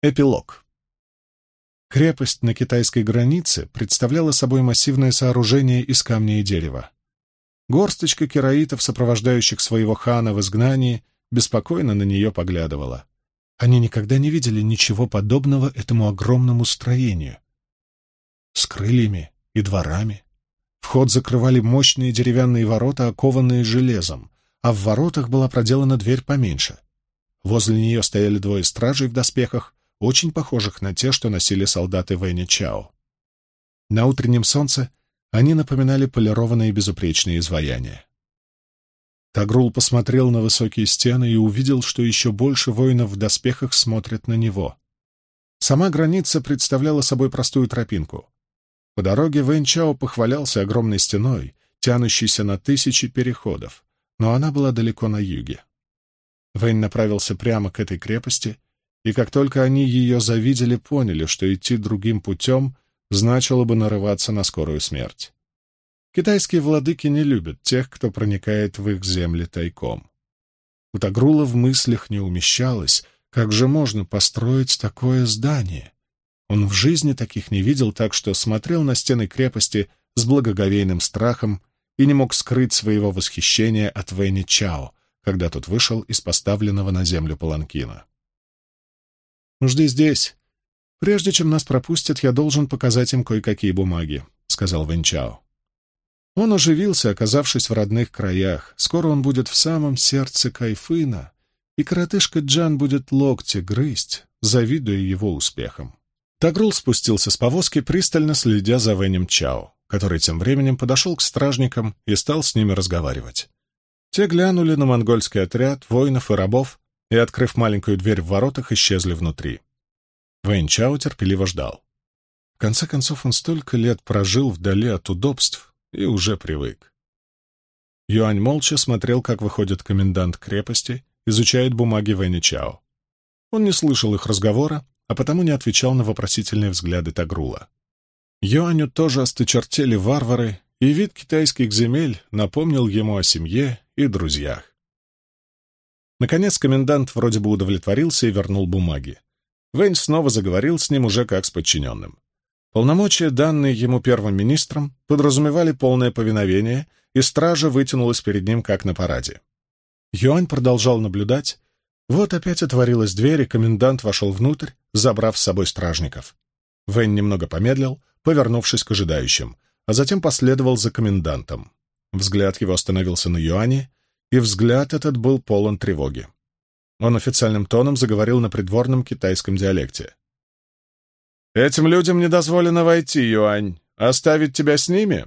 Эпилог. Крепость на китайской границе представляла собой массивное сооружение из камня и дерева. Горсточка кераитов, сопровождающих своего хана в изгнании, беспокойно на нее поглядывала. Они никогда не видели ничего подобного этому огромному строению. С крыльями и дворами. Вход закрывали мощные деревянные ворота, окованные железом, а в воротах была проделана дверь поменьше. Возле нее стояли двое стражей в доспехах, очень похожих на те, что носили солдаты Вэня Чао. На утреннем солнце они напоминали полированные безупречные изваяния. Тагрул посмотрел на высокие стены и увидел, что еще больше воинов в доспехах смотрят на него. Сама граница представляла собой простую тропинку. По дороге Вэнь Чао похвалялся огромной стеной, тянущейся на тысячи переходов, но она была далеко на юге. Вэнь направился прямо к этой крепости и как только они ее завидели, поняли, что идти другим путем значило бы нарываться на скорую смерть. Китайские владыки не любят тех, кто проникает в их земли тайком. У Тагрула в мыслях не умещалось, как же можно построить такое здание. Он в жизни таких не видел, так что смотрел на стены крепости с благоговейным страхом и не мог скрыть своего восхищения от Вэйни Чао, когда тот вышел из поставленного на землю паланкина. «Жди здесь. Прежде чем нас пропустят, я должен показать им кое-какие бумаги», — сказал Венчао. Он оживился, оказавшись в родных краях. Скоро он будет в самом сердце Кайфына, и коротышка Джан будет локти грызть, завидуя его успехам. Тагрул спустился с повозки, пристально следя за Венем Чао, который тем временем подошел к стражникам и стал с ними разговаривать. Те глянули на монгольский отряд воинов и рабов, и, открыв маленькую дверь в воротах, исчезли внутри. Вэнь Чао терпеливо ждал. В конце концов, он столько лет прожил вдали от удобств и уже привык. Юань молча смотрел, как выходит комендант крепости, изучает бумаги Вэня Чао. Он не слышал их разговора, а потому не отвечал на вопросительные взгляды Тагрула. Юаню тоже осточертели варвары, и вид китайских земель напомнил ему о семье и друзьях. Наконец комендант вроде бы удовлетворился и вернул бумаги. Вэнь снова заговорил с ним уже как с подчиненным. Полномочия, данные ему первым министром, подразумевали полное повиновение, и стража вытянулась перед ним как на параде. Юань продолжал наблюдать. Вот опять отворилась дверь, и комендант вошел внутрь, забрав с собой стражников. Вэнь немного помедлил, повернувшись к ожидающим, а затем последовал за комендантом. Взгляд его остановился на Юане, и взгляд этот был полон тревоги. Он официальным тоном заговорил на придворном китайском диалекте. «Этим людям не дозволено войти, Юань. Оставить тебя с ними?»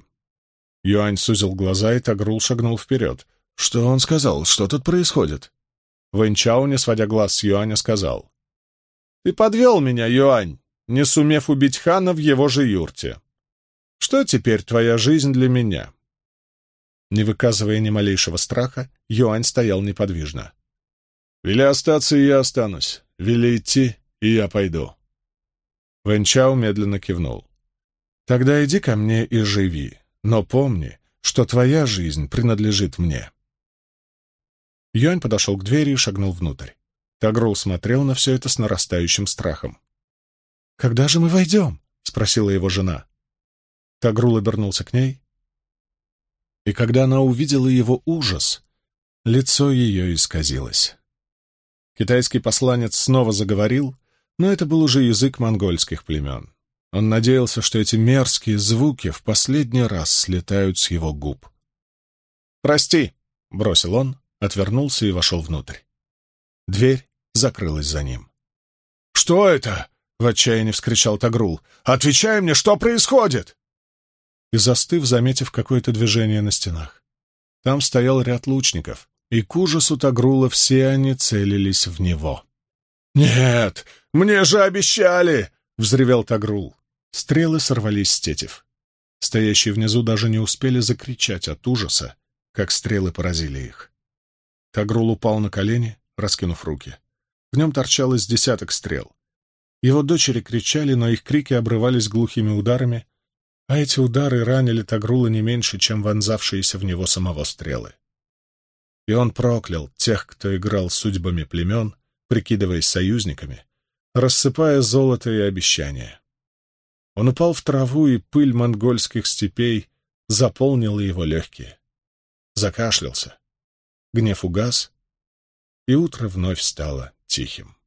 Юань сузил глаза, и Тагрул шагнул вперед. «Что он сказал? Что тут происходит?» Вэньчао, не сводя глаз с Юаня, сказал. «Ты подвел меня, Юань, не сумев убить хана в его же юрте. Что теперь твоя жизнь для меня?» Не выказывая ни малейшего страха, Юань стоял неподвижно. «Вели остаться, и я останусь. Вели идти, и я пойду». Вэнчао медленно кивнул. «Тогда иди ко мне и живи, но помни, что твоя жизнь принадлежит мне». Юань подошел к двери и шагнул внутрь. Тагрул смотрел на все это с нарастающим страхом. «Когда же мы войдем?» — спросила его жена. Тагрул обернулся к ней и когда она увидела его ужас, лицо ее исказилось. Китайский посланец снова заговорил, но это был уже язык монгольских племен. Он надеялся, что эти мерзкие звуки в последний раз слетают с его губ. «Прости!» — бросил он, отвернулся и вошел внутрь. Дверь закрылась за ним. «Что это?» — в отчаянии вскричал Тагрул. «Отвечай мне, что происходит?» И застыв, заметив какое-то движение на стенах. Там стоял ряд лучников, и к ужасу Тагрула все они целились в него. «Нет, мне же обещали!» — взревел Тагрул. Стрелы сорвались с тетив. Стоящие внизу даже не успели закричать от ужаса, как стрелы поразили их. Тагрул упал на колени, раскинув руки. В нем торчалось десяток стрел. Его дочери кричали, но их крики обрывались глухими ударами, а эти удары ранили Тагрула не меньше, чем вонзавшиеся в него самого стрелы. И он проклял тех, кто играл судьбами племен, прикидываясь союзниками, рассыпая золото и обещания. Он упал в траву, и пыль монгольских степей заполнила его легкие. Закашлялся. Гнев угас, и утро вновь стало тихим.